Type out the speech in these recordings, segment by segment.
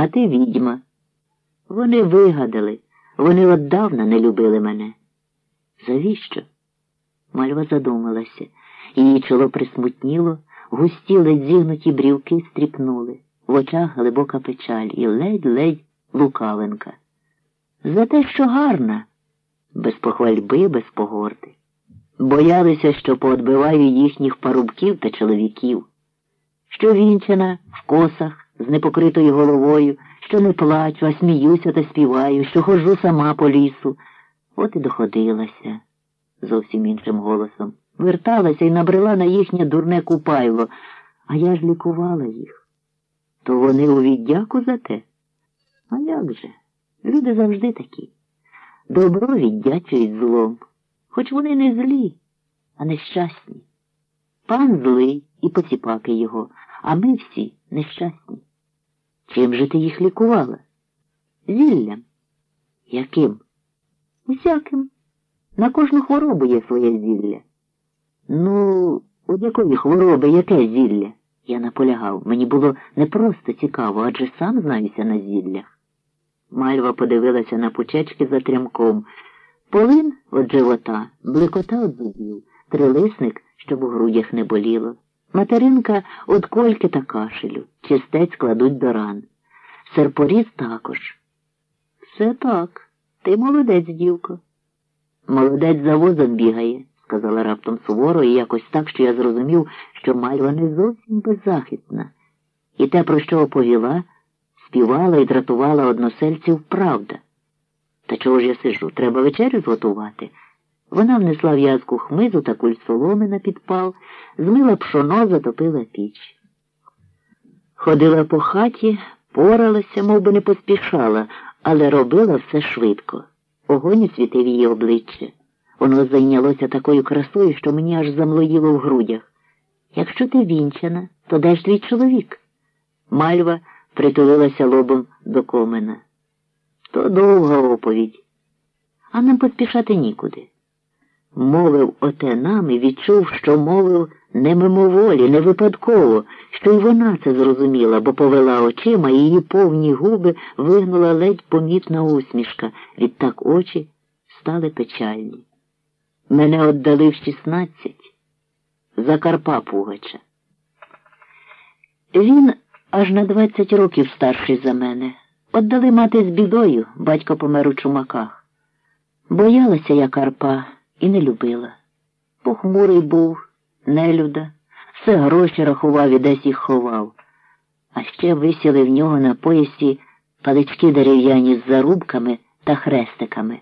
а ти відьма. Вони вигадали, вони оддавна не любили мене. Завіщо? Мальва задумалася. Її чоло присмутніло, густі ледь зігнуті брівки стріпнули, в очах глибока печаль і ледь-ледь лукавинка. За те, що гарна, без похвальби, без погорди. Боялися, що поодбиваю їхніх парубків та чоловіків, що вінчена в косах з непокритою головою, що не плачу, а сміюся та співаю, що ходжу сама по лісу. От і доходилася зовсім іншим голосом. Верталася і набрела на їхнє дурне купайло, а я ж лікувала їх. То вони у віддяку за те? А як же? Люди завжди такі. Добро віддячують злом, хоч вони не злі, а нещасні. Пан злий і поціпаки його, а ми всі нещасні. Чим же ти їх лікувала? Зіллям. Яким? Усяким. На кожну хворобу є своє зілля. Ну, от якої хвороби, яке зілля? Я наполягав. Мені було не просто цікаво, адже сам знаюся на зіллях. Мальва подивилася на пучечки за трямком. Полин від живота, блекота від зубів, трилисник, щоб у грудях не боліло. Материнка від кольки та кашелю, чистець кладуть до ран. Серпоріз також. Все так. Ти молодець, дівко. Молодець за возом бігає, сказала раптом суворо і якось так, що я зрозумів, що Мальва не зовсім беззахисна. І те, про що оповіла, співала і дратувала односельців правда. Та чого ж я сижу? Треба вечерю зготувати. Вона внесла в'язку хмизу та куль соломи на підпал, змила пшоно, затопила піч. Ходила по хаті, поралася, мов би не поспішала, але робила все швидко. Огонь світив її обличчя. Воно зайнялося такою красою, що мені аж замлоїло в грудях. Якщо ти вінчана, то де ж твій чоловік? Мальва притулилася лобом до комина. То довга оповідь, а нам поспішати нікуди. Мовив оте нам і відчув, що мовив не мимоволі, не випадково, що й вона це зрозуміла, бо повела очима, і її повні губи вигнула ледь помітна усмішка, відтак очі стали печальні. Мене отдали в шістнадцять за Карпа Пугача. Він аж на двадцять років старший за мене. Отдали мати з бідою, батько помер у чумаках. Боялася я Карпа і не любила. Похмурий був, нелюда, все гроші рахував і десь їх ховав. А ще висіли в нього на поясі палички дерев'яні з зарубками та хрестиками.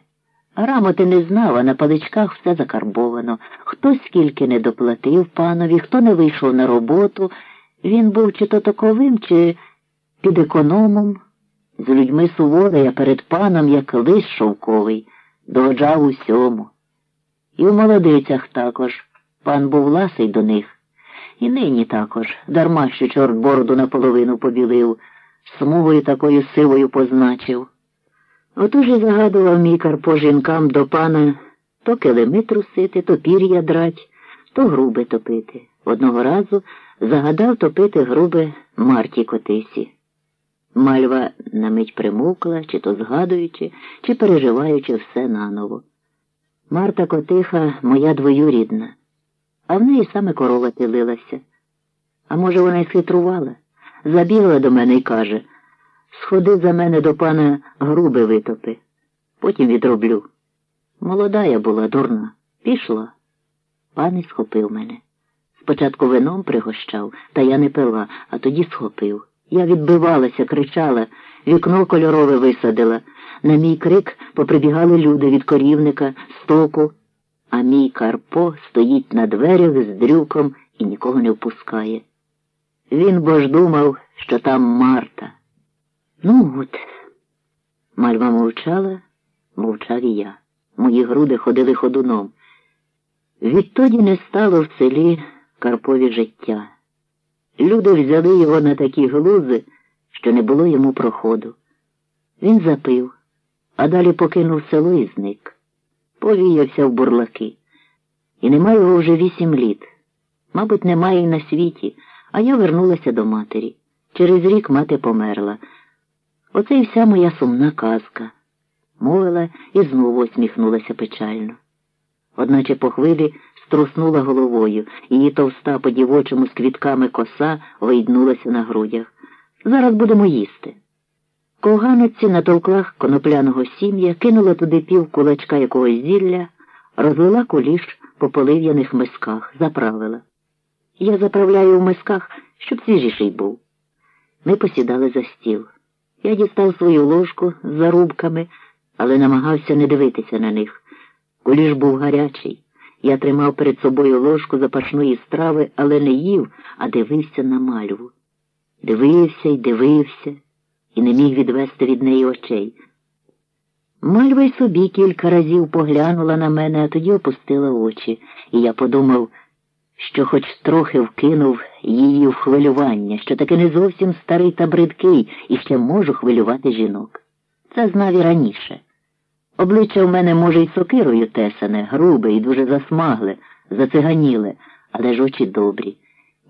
Грамоти не знав, а на паличках все закарбовано. Хто скільки не доплатив панові, хто не вийшов на роботу. Він був чи то таковим, чи під економом. З людьми суворий, а перед паном, як лис шовковий, догоджав усьому. І в молодицях також. Пан був ласий до них. І нині також, дарма що чорт бороду наполовину побілив, смугою такою сивою позначив. Отож і загадував мій Карпо жінкам до пана то килими трусити, то пір'я драть, то груби топити. Одного разу загадав топити груби Марті Котисі. Мальва на мить примукла, чи то згадуючи, чи переживаючи все наново. Марта Котиха моя двоюрідна, а в неї саме корова тилилася. А може, вона й схитрувала, забігла до мене і каже Сходи за мене до пана груби витопи, потім відроблю. Молода я була, дурна, пішла. Пан і схопив мене. Спочатку вином пригощав, та я не пила, а тоді схопив. Я відбивалася, кричала, вікно кольорове висадила. На мій крик поприбігали люди від корівника, стоку, а мій Карпо стоїть на дверях з дрюком і нікого не впускає. Він бо ж думав, що там Марта. Ну от. Мальва мовчала, мовчав і я. Мої груди ходили ходуном. Відтоді не стало в селі Карпові життя. Люди взяли його на такі глузи, що не було йому проходу. Він запив, а далі покинув село і зник. Повіявся в бурлаки. І нема його вже вісім літ. Мабуть, немає й на світі, а я вернулася до матері. Через рік мати померла. Оце і вся моя сумна казка, мовила і знову усміхнулася печально. Одначе по хвилі струснула головою, її товста по дівочому з квітками коса вийднулася на грудях. Зараз будемо їсти. Ковганоці на толклах конопляного сім'я кинула туди пів кулачка якогось зілля, розлила куліш по полив'яних мисках, заправила. Я заправляю в мисках, щоб свіжіший був. Ми посідали за стіл. Я дістав свою ложку з зарубками, але намагався не дивитися на них. Куліш був гарячий. Я тримав перед собою ложку запашної страви, але не їв, а дивився на мальву. Дивився й дивився, і не міг відвести від неї очей. Мальва й собі кілька разів поглянула на мене, а тоді опустила очі, і я подумав, що хоч трохи вкинув її в хвилювання, що таки не зовсім старий та бридкий і ще можу хвилювати жінок. Це знав і раніше. Обличчя в мене, може, й сокирою тесане, грубе і дуже засмагле, зациганіле, але ж очі добрі.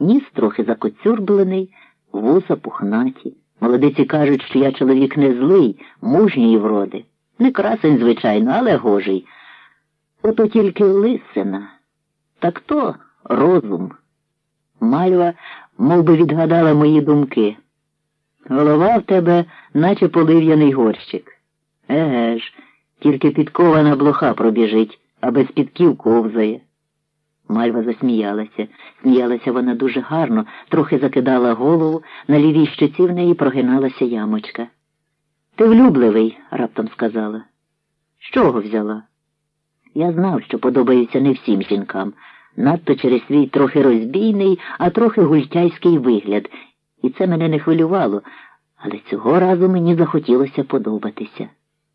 Ніс трохи закоцюрблений, вуса пухнаті. Молодиці кажуть, що я чоловік не злий, мужньої вроди. Не красень, звичайно, але гожий. Ото тільки лисина. Так то розум. Мальва мов би, відгадала мої думки. Голова в тебе, наче полив'яний горщик. Еге ж, тільки підкована блоха пробіжить, а без підків ковзає. Мальва засміялася. Сміялася вона дуже гарно, трохи закидала голову, на лівій щоці в неї прогиналася ямочка. Ти влюбливий, раптом сказала. З чого взяла? Я знав, що подобається не всім жінкам, надто через свій трохи розбійний, а трохи гультяйський вигляд, і це мене не хвилювало, але цього разу мені захотілося подобатися.